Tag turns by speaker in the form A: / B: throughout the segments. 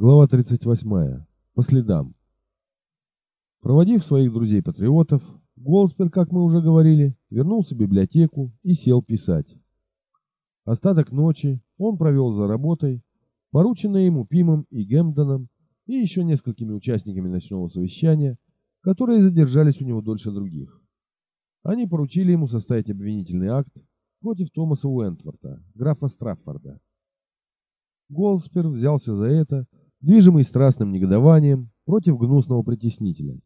A: Глава 38. По следам. Проводив своих друзей-патриотов, Голспер, как мы уже говорили, вернулся в библиотеку и сел писать. Остаток ночи он провел за работой, порученной ему Пимом и Гемдоном и еще несколькими участниками ночного совещания, которые задержались у него дольше других. Они поручили ему составить обвинительный акт против Томаса Уэнтворта, графа Страффорда. Голспер взялся за это, движимый страстным негодованием против гнусного притеснителя.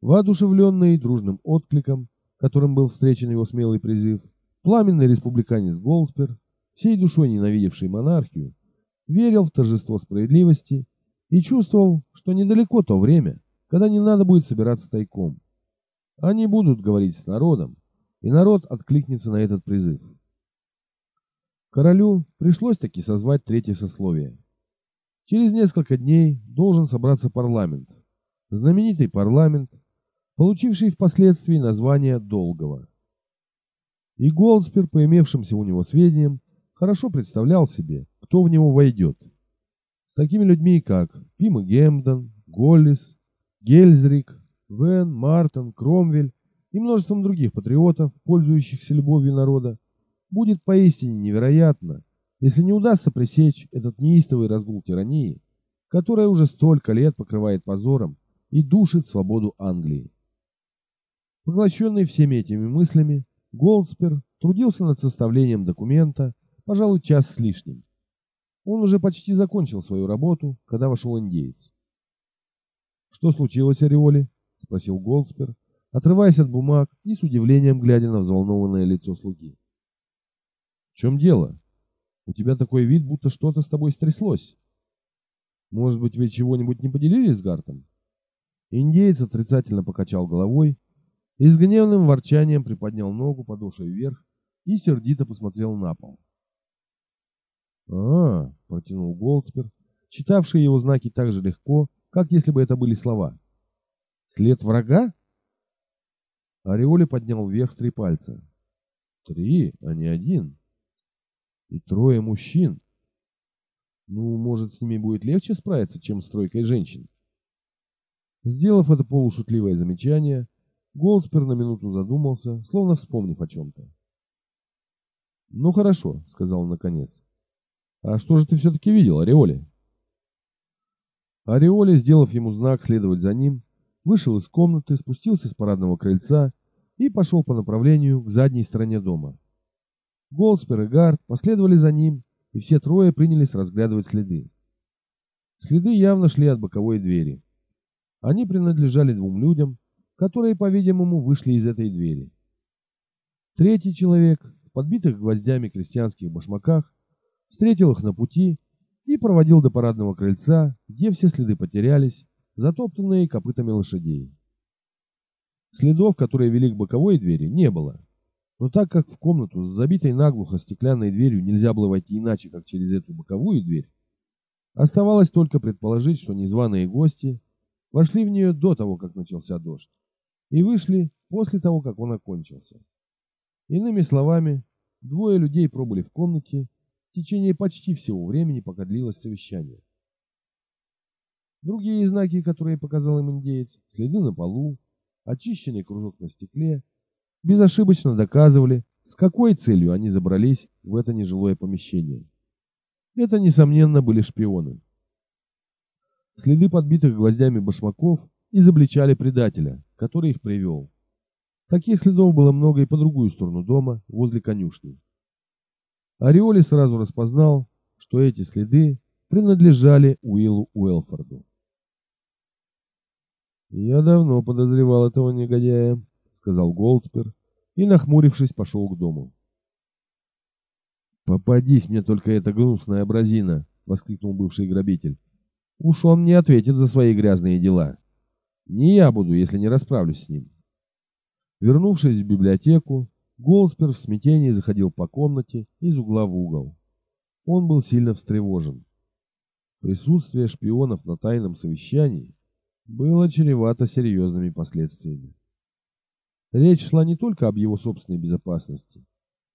A: Воодушевленный дружным откликом, которым был встречен его смелый призыв, пламенный республиканец Голспер, всей душой ненавидевший монархию, верил в торжество справедливости и чувствовал, что недалеко то время, когда не надо будет собираться тайком. Они будут говорить с народом, и народ откликнется на этот призыв. Королю пришлось таки созвать третье сословие. Через несколько дней должен собраться парламент. Знаменитый парламент, получивший впоследствии название Долгого. И Голдспер, по имевшимся у него сведениям, хорошо представлял себе, кто в него войдет. С такими людьми, как Пима Гемден, Голлис, Гельзрик, Вен, Мартон, Кромвель и множеством других патриотов, пользующихся любовью народа, будет поистине невероятно, если не удастся пресечь этот неистовый разгул тирании, которая уже столько лет покрывает позором и душит свободу Англии. Поглощенный всеми этими мыслями, Голдспер трудился над составлением документа, пожалуй, час с лишним. Он уже почти закончил свою работу, когда вошел индеец. «Что случилось, Ореоли?» — спросил Голдспер, отрываясь от бумаг и с удивлением глядя на взволнованное лицо слуги. «В чем дело?» У тебя такой вид, будто что-то с тобой стряслось. Может быть, вы чего-нибудь не поделились с Гартом? Индеец отрицательно покачал головой и с гневным ворчанием приподнял ногу подошвой вверх и сердито посмотрел на пол. «А, — протянул Голдспер, читавший его знаки так же легко, как если бы это были слова. След врага? Ореоли поднял вверх три пальца. Три, а не один. И трое мужчин. Ну, может, с ними будет легче справиться, чем с тройкой женщин. Сделав это полушутливое замечание, Голдспер на минуту задумался, словно вспомнив о чем-то. «Ну хорошо», — сказал он наконец. «А что же ты все-таки видел, Ореоли?» Ореоли, сделав ему знак следовать за ним, вышел из комнаты, спустился с парадного крыльца и пошел по направлению к задней стороне дома. Голдспер и Гард последовали за ним, и все трое принялись разглядывать следы. Следы явно шли от боковой двери. Они принадлежали двум людям, которые, по-видимому, вышли из этой двери. Третий человек, в подбитых гвоздями крестьянских башмаках, встретил их на пути и проводил до парадного крыльца, где все следы потерялись, затоптанные копытами лошадей. Следов, которые вели к боковой двери, не было. Но так как в комнату с забитой наглухо стеклянной дверью нельзя было войти иначе, как через эту боковую дверь, оставалось только предположить, что незваные гости вошли в нее до того, как начался дождь, и вышли после того, как он окончился. Иными словами, двое людей пробыли в комнате в течение почти всего времени, пока длилось совещание. Другие знаки, которые показал им индеец, следы на полу, очищенный кружок на стекле, безошибочно доказывали, с какой целью они забрались в это нежилое помещение. Это, несомненно, были шпионы. Следы подбитых гвоздями башмаков изобличали предателя, который их привел. Таких следов было много и по другую сторону дома, возле конюшни. Ореоли сразу распознал, что эти следы принадлежали Уиллу Уэлфорду. «Я давно подозревал этого негодяя», — сказал Голдспер, и, нахмурившись, пошел к дому. «Попадись мне только эта гнусная абразина!» — воскликнул бывший грабитель. «Уж он не ответит за свои грязные дела. Не я буду, если не расправлюсь с ним». Вернувшись в библиотеку, Голдспер в смятении заходил по комнате из угла в угол. Он был сильно встревожен. Присутствие шпионов на тайном совещании было чревато серьезными последствиями. Речь шла не только об его собственной безопасности,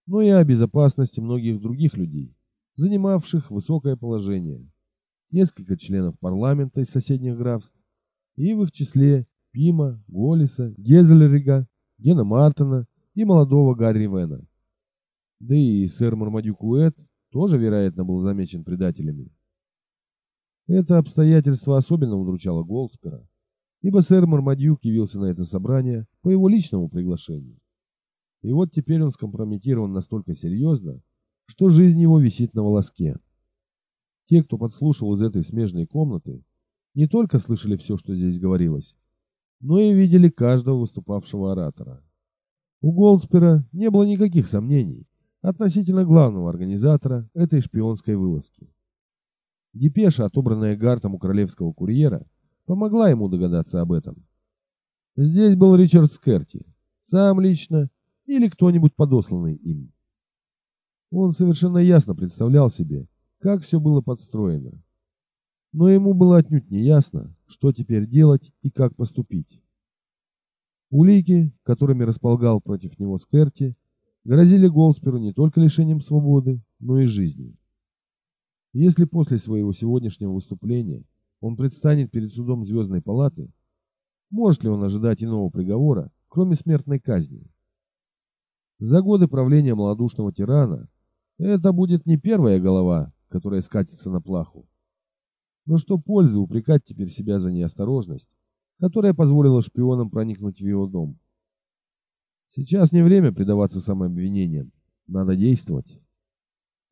A: но и о безопасности многих других людей, занимавших высокое положение, несколько членов парламента из соседних графств, и в их числе Пима, Голиса, Гезельрига, Гена Мартона и молодого Гарри Вена. Да и сэр Мармадюк Уэт тоже, вероятно, был замечен предателями. Это обстоятельство особенно удручало Голдспера, ибо сэр Мармадюк явился на это собрание по его личному приглашению. И вот теперь он скомпрометирован настолько серьезно, что жизнь его висит на волоске. Те, кто подслушал из этой смежной комнаты, не только слышали все, что здесь говорилось, но и видели каждого выступавшего оратора. У Голдспера не было никаких сомнений относительно главного организатора этой шпионской вылазки. Депеша, отобранная Гартом у королевского курьера, помогла ему догадаться об этом. Здесь был Ричард Скерти, сам лично или кто-нибудь подосланный им. Он совершенно ясно представлял себе, как все было подстроено. Но ему было отнюдь не ясно, что теперь делать и как поступить. Улики, которыми располагал против него Скерти, грозили Голсперу не только лишением свободы, но и жизни. Если после своего сегодняшнего выступления он предстанет перед судом Звездной палаты, может ли он ожидать иного приговора, кроме смертной казни? За годы правления малодушного тирана это будет не первая голова, которая скатится на плаху. Но что пользы упрекать теперь себя за неосторожность, которая позволила шпионам проникнуть в его дом? Сейчас не время предаваться самообвинениям. Надо действовать.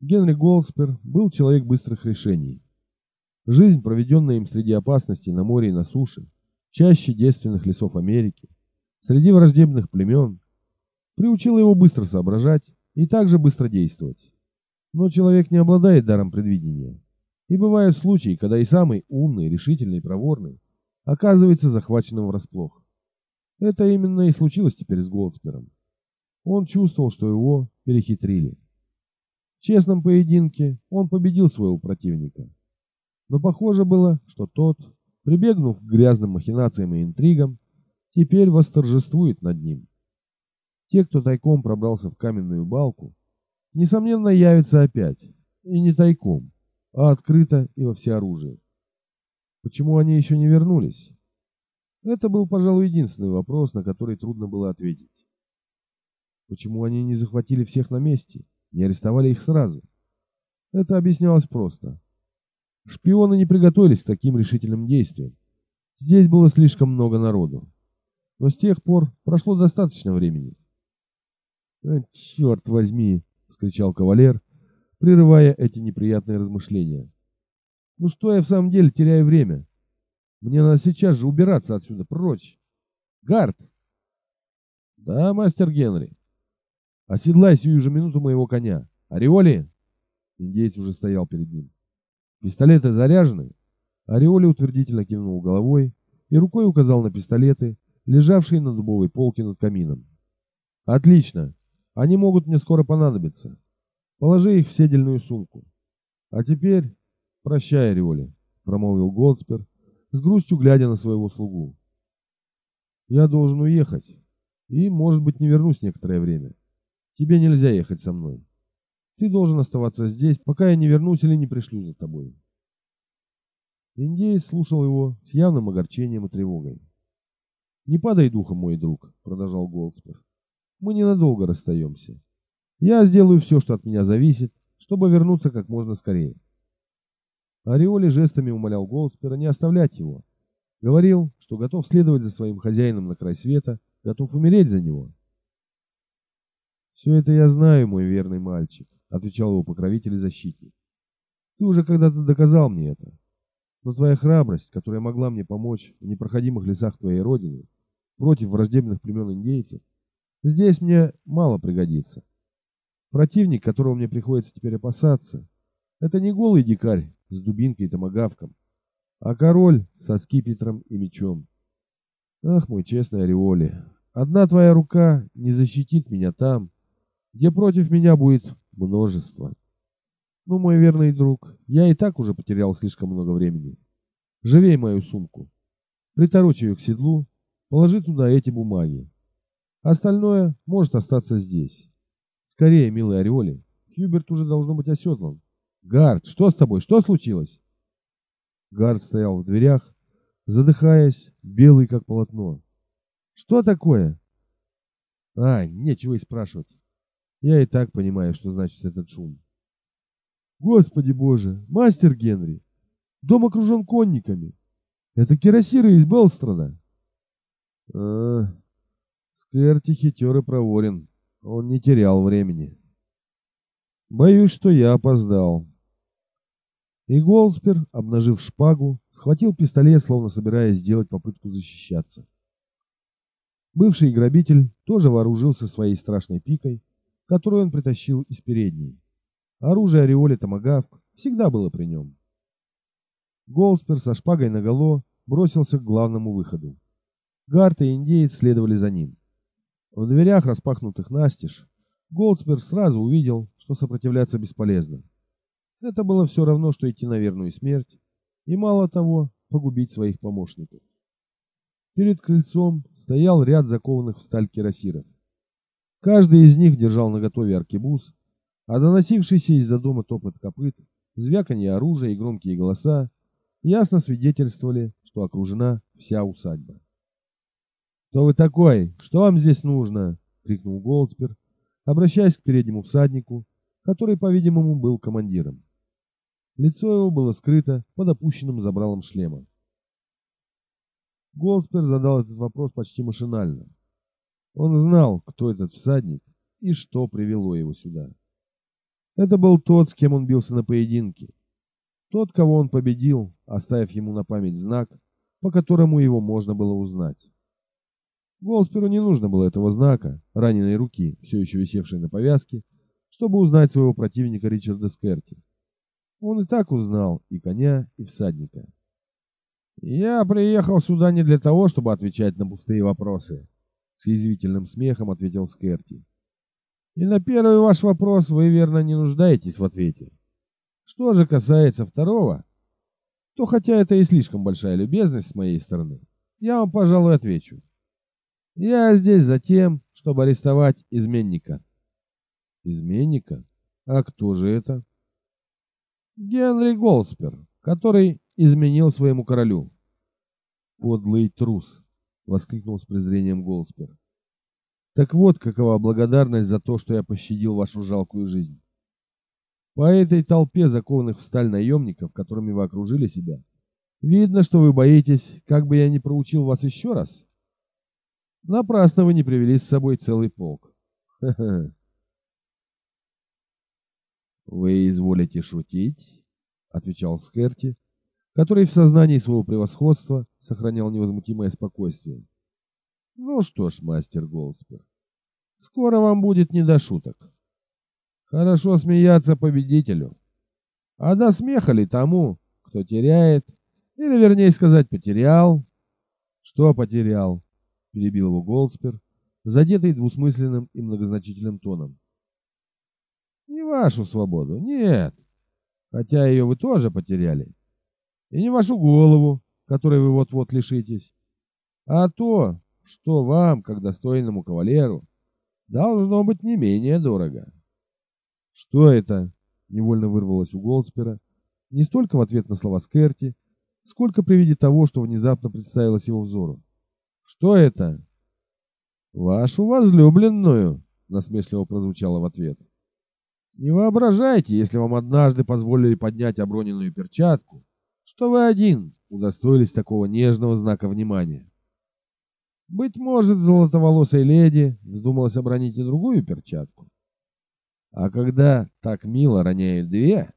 A: Генри Голдспер был человек быстрых решений. Жизнь, проведенная им среди опасностей на море и на суше, чаще девственных лесов Америки, среди враждебных племен, приучила его быстро соображать и также быстро действовать. Но человек не обладает даром предвидения. И бывают случаи, когда и самый умный, решительный проворный оказывается захваченным врасплох. Это именно и случилось теперь с Голдспером. Он чувствовал, что его перехитрили. В честном поединке он победил своего противника. Но похоже было, что тот, прибегнув к грязным махинациям и интригам, теперь восторжествует над ним. Те, кто тайком пробрался в каменную балку, несомненно, явятся опять. И не тайком, а открыто и во всеоружии. Почему они еще не вернулись? Это был, пожалуй, единственный вопрос, на который трудно было ответить. Почему они не захватили всех на месте, не арестовали их сразу? Это объяснялось просто. Шпионы не приготовились к таким решительным действиям. Здесь было слишком много народу. Но с тех пор прошло достаточно времени. «А, черт возьми!» вскричал кавалер, прерывая эти неприятные размышления. Ну что я в самом деле теряю время? Мне надо сейчас же убираться отсюда прочь. Гард! Да, мастер Генри. Оседлай сию же минуту моего коня. Ореоли! Индеец уже стоял перед ним. Пистолеты заряжены? Ореоли утвердительно кивнул головой и рукой указал на пистолеты, лежавшие на дубовой полке над камином. Отлично. Они могут мне скоро понадобиться. Положи их в седельную сумку. А теперь прощай, Ореоли, промолвил Голдспер, с грустью глядя на своего слугу. Я должен уехать и, может быть, не вернусь некоторое время. Тебе нельзя ехать со мной. Ты должен оставаться здесь, пока я не вернусь или не пришлю за тобой. Индеец слушал его с явным огорчением и тревогой. «Не падай духом, мой друг», — продолжал Голдспер мы ненадолго расстаемся. Я сделаю все, что от меня зависит, чтобы вернуться как можно скорее. Ореоли жестами умолял Голдспера не оставлять его. Говорил, что готов следовать за своим хозяином на край света, готов умереть за него. «Все это я знаю, мой верный мальчик», — отвечал его покровитель и защитник. «Ты уже когда-то доказал мне это. Но твоя храбрость, которая могла мне помочь в непроходимых лесах твоей родины, против враждебных племен индейцев, Здесь мне мало пригодится. Противник, которого мне приходится теперь опасаться, это не голый дикарь с дубинкой и томагавком, а король со скипетром и мечом. Ах, мой честный Ореоли, одна твоя рука не защитит меня там, где против меня будет множество. Ну, мой верный друг, я и так уже потерял слишком много времени. Живей мою сумку. Приторочь ее к седлу, положи туда эти бумаги. Остальное может остаться здесь. Скорее, милый Ореоли. Хьюберт уже должно быть оседлан. Гард, что с тобой? Что случилось? Гард стоял в дверях, задыхаясь, белый как полотно. «Что такое?» «А, нечего и спрашивать. Я и так понимаю, что значит этот шум». «Господи боже, мастер Генри! Дом окружен конниками. Это кирасиры из Белстрада». «А, Скверти хитер и проворен. Он не терял времени». «Боюсь, что я опоздал». И Голдспер, обнажив шпагу, схватил пистолет, словно собираясь сделать попытку защищаться. Бывший грабитель тоже вооружился своей страшной пикой, которую он притащил из передней. Оружие ореоли томагавк всегда было при нем. Голдспер со шпагой наголо бросился к главному выходу. Гарт и индеец следовали за ним. В дверях, распахнутых настежь, Голдспер сразу увидел, что сопротивляться бесполезно. Это было все равно, что идти на верную смерть, и мало того, погубить своих помощников. Перед крыльцом стоял ряд закованных в сталь кирасиров. Каждый из них держал наготове аркебуз, а доносившийся из-за дома топот копыт, звяканье оружия и громкие голоса ясно свидетельствовали, что окружена вся усадьба. «Кто вы такой? Что вам здесь нужно?» — крикнул Голдспер, обращаясь к переднему всаднику, который, по-видимому, был командиром. Лицо его было скрыто под опущенным забралом шлема. Голдспер задал этот вопрос почти машинально. Он знал, кто этот всадник и что привело его сюда. Это был тот, с кем он бился на поединке. Тот, кого он победил, оставив ему на память знак, по которому его можно было узнать. Голдсперу не нужно было этого знака, раненой руки, все еще висевшей на повязке, чтобы узнать своего противника Ричарда Скерти. Он и так узнал и коня, и всадника. «Я приехал сюда не для того, чтобы отвечать на пустые вопросы», — с язвительным смехом ответил Скерти. «И на первый ваш вопрос вы, верно, не нуждаетесь в ответе. Что же касается второго, то хотя это и слишком большая любезность с моей стороны, я вам, пожалуй, отвечу. Я здесь за тем, чтобы арестовать изменника». «Изменника? А кто же это?» Генри Голдспер, который изменил своему королю. Подлый трус, воскликнул с презрением Голдспер. Так вот, какова благодарность за то, что я пощадил вашу жалкую жизнь. По этой толпе закованных в сталь наемников, которыми вы окружили себя, видно, что вы боитесь, как бы я не проучил вас еще раз. Напрасно вы не привели с собой целый полк. «Вы изволите шутить?» — отвечал Скерти, который в сознании своего превосходства сохранял невозмутимое спокойствие. «Ну что ж, мастер Голдспер, скоро вам будет не до шуток. Хорошо смеяться победителю, а до смеха ли тому, кто теряет, или, вернее сказать, потерял?» «Что потерял?» — перебил его Голдспер, задетый двусмысленным и многозначительным тоном. Не вашу свободу, нет. Хотя ее вы тоже потеряли. И не вашу голову, которой вы вот-вот лишитесь. А то, что вам, как достойному кавалеру, должно быть не менее дорого. Что это? Невольно вырвалось у Голдспера, не столько в ответ на слова Скерти, сколько при виде того, что внезапно представилось его взору. Что это? Вашу возлюбленную, насмешливо прозвучало в ответ. Не воображайте, если вам однажды позволили поднять оброненную перчатку, что вы один удостоились такого нежного знака внимания. Быть может, золотоволосой леди вздумалась обронить и другую перчатку. А когда так мило роняют две,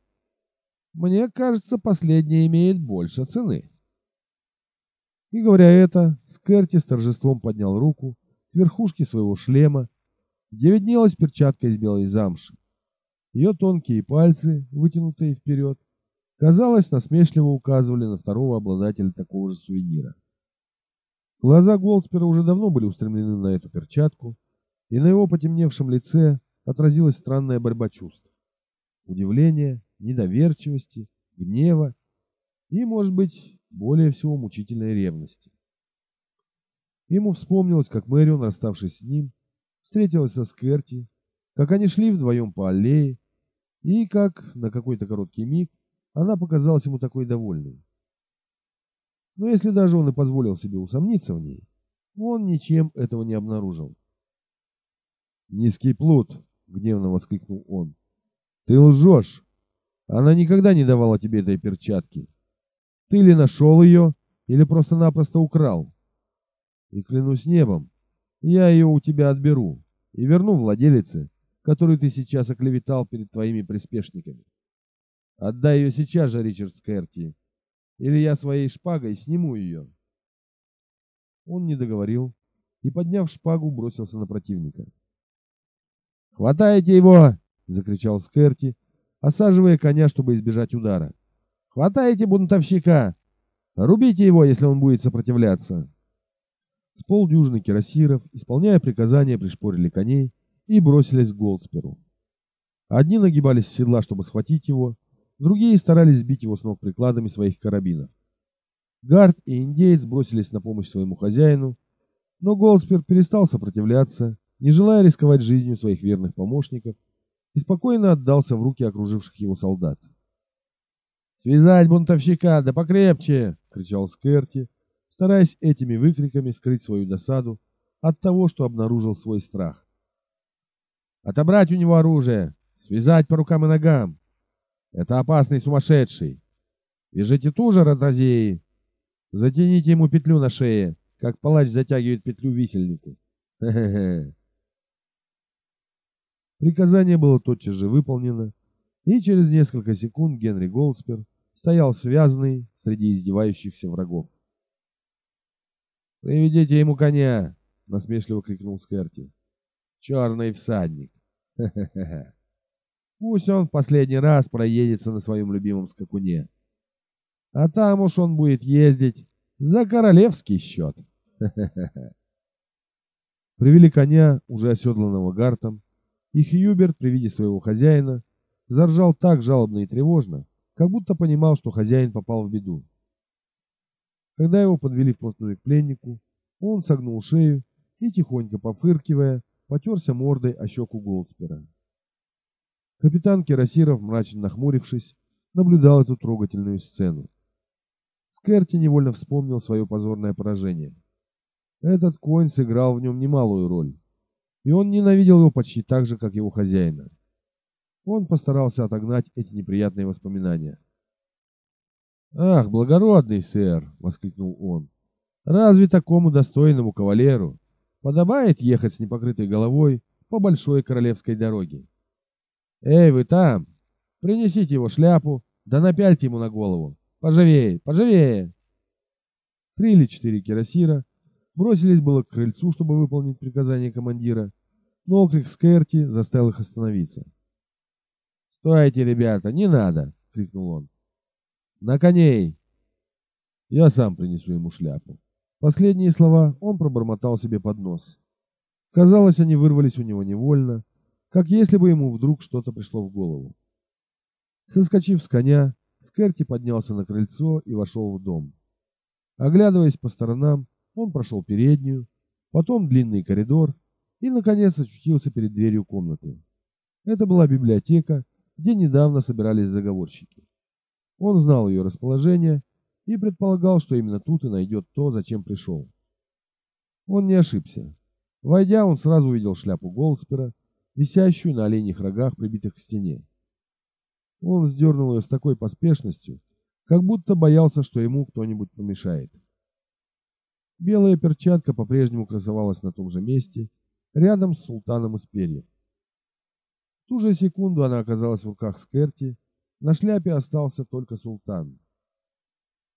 A: мне кажется, последняя имеет больше цены. И говоря это, Скерти с торжеством поднял руку к верхушке своего шлема, где виднелась перчатка из белой замши. Ее тонкие пальцы, вытянутые вперед, казалось, насмешливо указывали на второго обладателя такого же сувенира. Глаза Голдспера уже давно были устремлены на эту перчатку, и на его потемневшем лице отразилась странная борьба чувств. Удивления, недоверчивости, гнева и, может быть, более всего мучительной ревности. Ему вспомнилось, как Мэрион, расставшись с ним, встретилась со Скерти, как они шли вдвоем по аллее, и как на какой-то короткий миг она показалась ему такой довольной. Но если даже он и позволил себе усомниться в ней, он ничем этого не обнаружил. «Низкий плут!» — гневно воскликнул он. «Ты лжешь! Она никогда не давала тебе этой перчатки. Ты ли нашел ее, или просто-напросто украл? И клянусь небом, я ее у тебя отберу и верну владелице, которую ты сейчас оклеветал перед твоими приспешниками. Отдай ее сейчас же, Ричард Скерти, или я своей шпагой сниму ее. Он не договорил и, подняв шпагу, бросился на противника. «Хватайте его!» — закричал Скерти, осаживая коня, чтобы избежать удара. «Хватайте бунтовщика! Рубите его, если он будет сопротивляться!» С полдюжины кирасиров, исполняя приказания, пришпорили коней и бросились к Голдсперу. Одни нагибались с седла, чтобы схватить его, другие старались сбить его с ног прикладами своих карабинов. Гард и индеец бросились на помощь своему хозяину, но Голдспер перестал сопротивляться, не желая рисковать жизнью своих верных помощников, и спокойно отдался в руки окруживших его солдат. «Связать бунтовщика, да покрепче!» — кричал Скерти, стараясь этими выкриками скрыть свою досаду от того, что обнаружил свой страх. «Отобрать у него оружие! Связать по рукам и ногам! Это опасный сумасшедший! Вяжите туже, ротозеи! Затяните ему петлю на шее, как палач затягивает петлю висельнику! Хе-хе-хе!» Приказание было тотчас же выполнено, и через несколько секунд Генри Голдспер стоял связанный среди издевающихся врагов. «Приведите ему коня!» — насмешливо крикнул Скерти. «Черный всадник! Ха-ха-ха! Пусть он в последний раз проедется на своем любимом скакуне. А там уж он будет ездить за королевский счет!» Привели коня, уже оседланного гартом, и Хьюберт при виде своего хозяина заржал так жалобно и тревожно, как будто понимал, что хозяин попал в беду. Когда его подвели вплотную к пленнику, он согнул шею и, тихонько пофыркивая, потерся мордой о щеку Голдспера. Капитан Кирасиров, мрачно нахмурившись, наблюдал эту трогательную сцену. Скерти невольно вспомнил свое позорное поражение. Этот конь сыграл в нем немалую роль и он ненавидел его почти так же, как его хозяина. Он постарался отогнать эти неприятные воспоминания. «Ах, благородный сэр!» — воскликнул он. «Разве такому достойному кавалеру подобает ехать с непокрытой головой по большой королевской дороге? Эй, вы там! Принесите его шляпу, да напяльте ему на голову! Поживее, поживее!» Три или четыре кирасира бросились было к крыльцу, чтобы выполнить приказание командира, но окрик Скерти заставил их остановиться. «Стойте, ребята, не надо!» — крикнул он. «На коней!» «Я сам принесу ему шляпу». Последние слова он пробормотал себе под нос. Казалось, они вырвались у него невольно, как если бы ему вдруг что-то пришло в голову. Соскочив с коня, Скерти поднялся на крыльцо и вошел в дом. Оглядываясь по сторонам, он прошел переднюю, потом длинный коридор и, наконец, очутился перед дверью комнаты. Это была библиотека, где недавно собирались заговорщики. Он знал ее расположение и предполагал, что именно тут и найдет то, зачем пришел. Он не ошибся. Войдя, он сразу увидел шляпу Голдспера, висящую на оленьих рогах, прибитых к стене. Он сдернул ее с такой поспешностью, как будто боялся, что ему кто-нибудь помешает. Белая перчатка по-прежнему красовалась на том же месте, рядом с султаном из перьев. В ту же секунду она оказалась в руках Скерти, на шляпе остался только султан.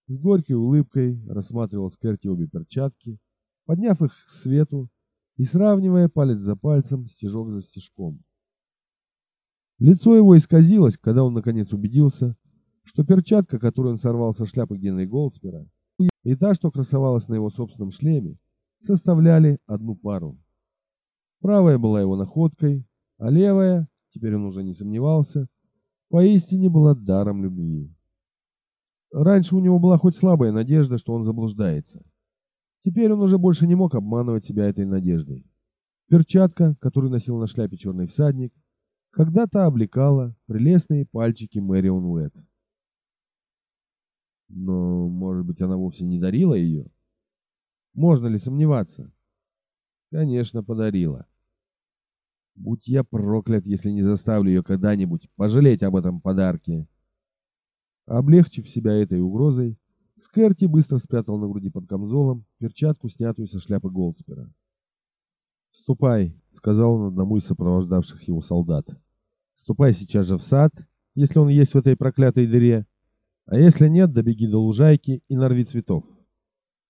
A: С горькой улыбкой рассматривал Скерти обе перчатки, подняв их к свету и сравнивая палец за пальцем, стежок за стежком. Лицо его исказилось, когда он наконец убедился, что перчатка, которую он сорвал со шляпы Генри Голдспера, и та, что красовалась на его собственном шлеме, составляли одну пару. Правая была его находкой, а левая, теперь он уже не сомневался, поистине была даром любви. Раньше у него была хоть слабая надежда, что он заблуждается. Теперь он уже больше не мог обманывать себя этой надеждой. Перчатка, которую носил на шляпе черный всадник, когда-то облекала прелестные пальчики Мэрион Уэт. Но, может быть, она вовсе не дарила ее? Можно ли сомневаться? Конечно, подарила. Будь я проклят, если не заставлю ее когда-нибудь пожалеть об этом подарке. Облегчив себя этой угрозой, Скерти быстро спрятал на груди под камзолом перчатку, снятую со шляпы Голдспера. «Ступай», — сказал он одному из сопровождавших его солдат. «Ступай сейчас же в сад, если он есть в этой проклятой дыре, а если нет, добеги до лужайки и нарви цветов.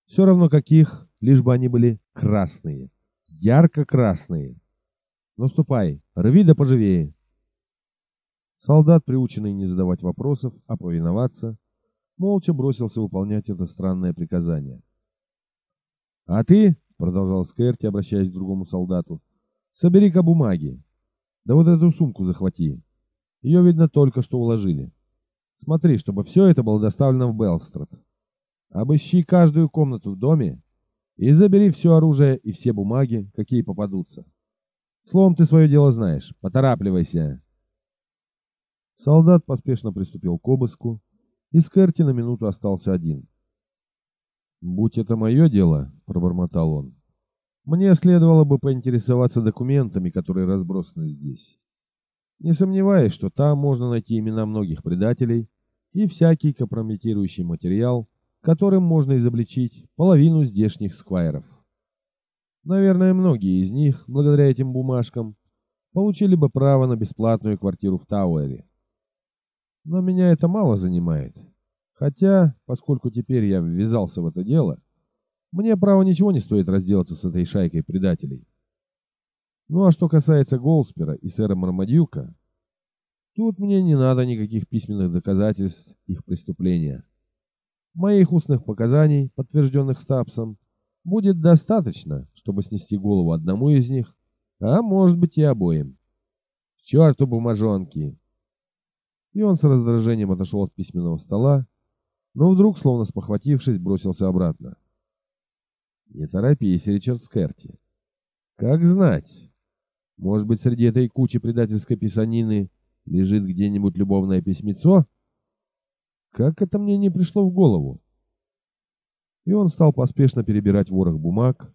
A: Все равно каких, лишь бы они были красные, ярко-красные. Ну ступай, рви да поживее». Солдат, приученный не задавать вопросов, а повиноваться, молча бросился выполнять это странное приказание. «А ты, — продолжал Скерти, обращаясь к другому солдату, — собери-ка бумаги. Да вот эту сумку захвати. Ее, видно, только что уложили. Смотри, чтобы все это было доставлено в Белстрад. Обыщи каждую комнату в доме и забери все оружие и все бумаги, какие попадутся. Словом, ты свое дело знаешь. Поторапливайся. Солдат поспешно приступил к обыску, и Скерти на минуту остался один. «Будь это мое дело», — пробормотал он, — «мне следовало бы поинтересоваться документами, которые разбросаны здесь. Не сомневаюсь, что там можно найти имена многих предателей и всякий компрометирующий материал, которым можно изобличить половину здешних сквайров. Наверное, многие из них, благодаря этим бумажкам, получили бы право на бесплатную квартиру в Тауэре. Но меня это мало занимает. Хотя, поскольку теперь я ввязался в это дело, мне, право, ничего не стоит разделаться с этой шайкой предателей. Ну а что касается Голспера и сэра Мармадюка, тут мне не надо никаких письменных доказательств их преступления. Моих устных показаний, подтвержденных Стапсом, будет достаточно, чтобы снести голову одному из них, а может быть и обоим. К черту бумажонки! И он с раздражением отошел от письменного стола, но вдруг, словно спохватившись, бросился обратно. «Не торопись, Ричард Скерти. Как знать, может быть, среди этой кучи предательской писанины лежит где-нибудь любовное письмецо? Как это мне не пришло в голову?» И он стал поспешно перебирать ворох бумаг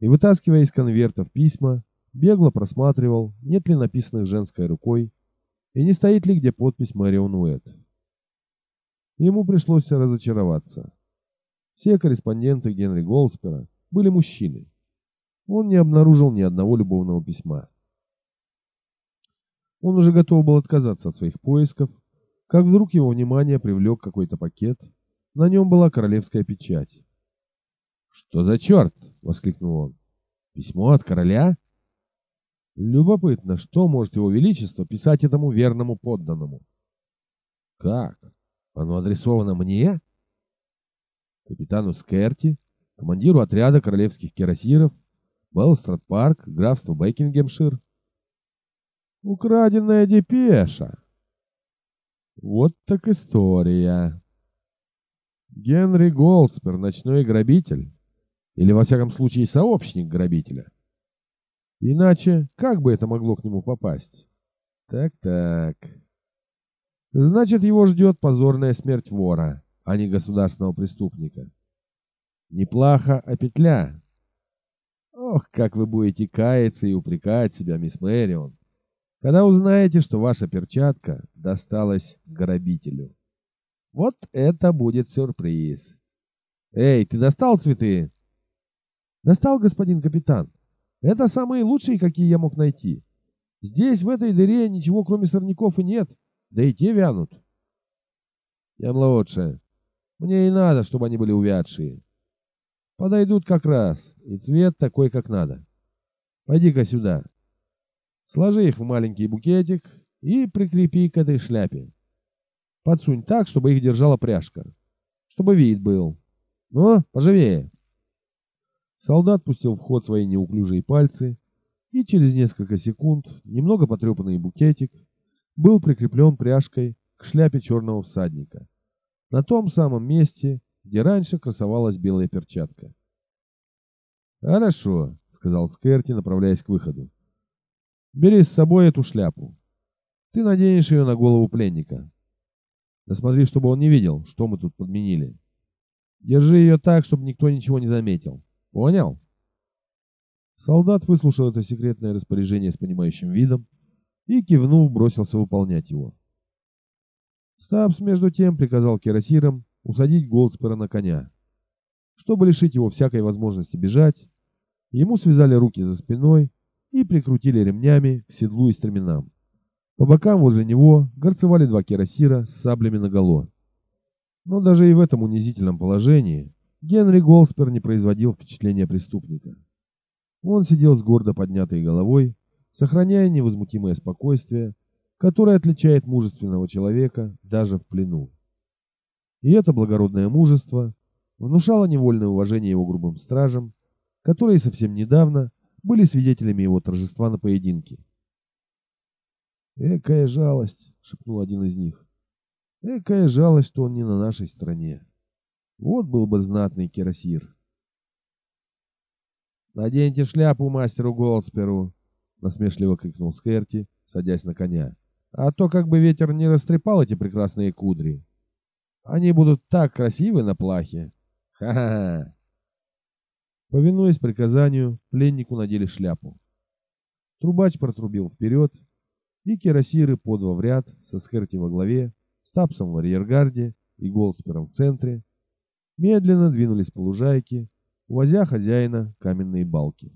A: и, вытаскивая из конвертов письма, бегло просматривал, нет ли написанных женской рукой и не стоит ли где подпись Марион Уэт. Ему пришлось разочароваться. Все корреспонденты Генри Голдспера были мужчины. Он не обнаружил ни одного любовного письма. Он уже готов был отказаться от своих поисков, как вдруг его внимание привлек какой-то пакет. На нем была королевская печать. «Что за черт?» — воскликнул он. «Письмо от короля?» Любопытно, что может его величество писать этому верному подданному? Как? Оно адресовано мне? Капитану Скерти, командиру отряда королевских кирасиров, Белстрад Парк, графство Бекингемшир. Украденная депеша. Вот так история. Генри Голдспер, ночной грабитель. Или, во всяком случае, сообщник грабителя. Иначе как бы это могло к нему попасть? Так-так. Значит, его ждет позорная смерть вора, а не государственного преступника. Не плаха, а петля. Ох, как вы будете каяться и упрекать себя, мисс Мэрион, когда узнаете, что ваша перчатка досталась грабителю. Вот это будет сюрприз. Эй, ты достал цветы? Достал, господин капитан. Это самые лучшие, какие я мог найти. Здесь, в этой дыре, ничего кроме сорняков и нет, да и те вянут. Тем лучше. Мне и надо, чтобы они были увядшие. Подойдут как раз, и цвет такой, как надо. Пойди-ка сюда. Сложи их в маленький букетик и прикрепи к этой шляпе. Подсунь так, чтобы их держала пряжка. Чтобы вид был. Ну, поживее. Солдат пустил в ход свои неуклюжие пальцы, и через несколько секунд немного потрепанный букетик был прикреплен пряжкой к шляпе черного всадника, на том самом месте, где раньше красовалась белая перчатка. «Хорошо», — сказал Скерти, направляясь к выходу. «Бери с собой эту шляпу. Ты наденешь ее на голову пленника. Да смотри, чтобы он не видел, что мы тут подменили». Держи ее так, чтобы никто ничего не заметил. Понял? Солдат выслушал это секретное распоряжение с понимающим видом и, кивнув, бросился выполнять его. Стабс, между тем, приказал кирасирам усадить Голдспера на коня. Чтобы лишить его всякой возможности бежать, ему связали руки за спиной и прикрутили ремнями к седлу и стременам. По бокам возле него горцевали два кирасира с саблями наголо. Но даже и в этом унизительном положении Генри Голдспер не производил впечатления преступника. Он сидел с гордо поднятой головой, сохраняя невозмутимое спокойствие, которое отличает мужественного человека даже в плену. И это благородное мужество внушало невольное уважение его грубым стражам, которые совсем недавно были свидетелями его торжества на поединке. «Экая жалость!» — шепнул один из них. «Экая жалость, что он не на нашей стороне. Вот был бы знатный кирасир». «Наденьте шляпу мастеру Голдсперу!» — насмешливо крикнул Скерти, садясь на коня. «А то как бы ветер не растрепал эти прекрасные кудри. Они будут так красивы на плахе! Ха-ха-ха!» Повинуясь приказанию, пленнику надели шляпу. Трубач протрубил вперед, и кирасиры по два в ряд, со Скерти во главе, Стапсом в арьергарде и Голдспером в центре, медленно двинулись по лужайке, увозя хозяина каменные балки.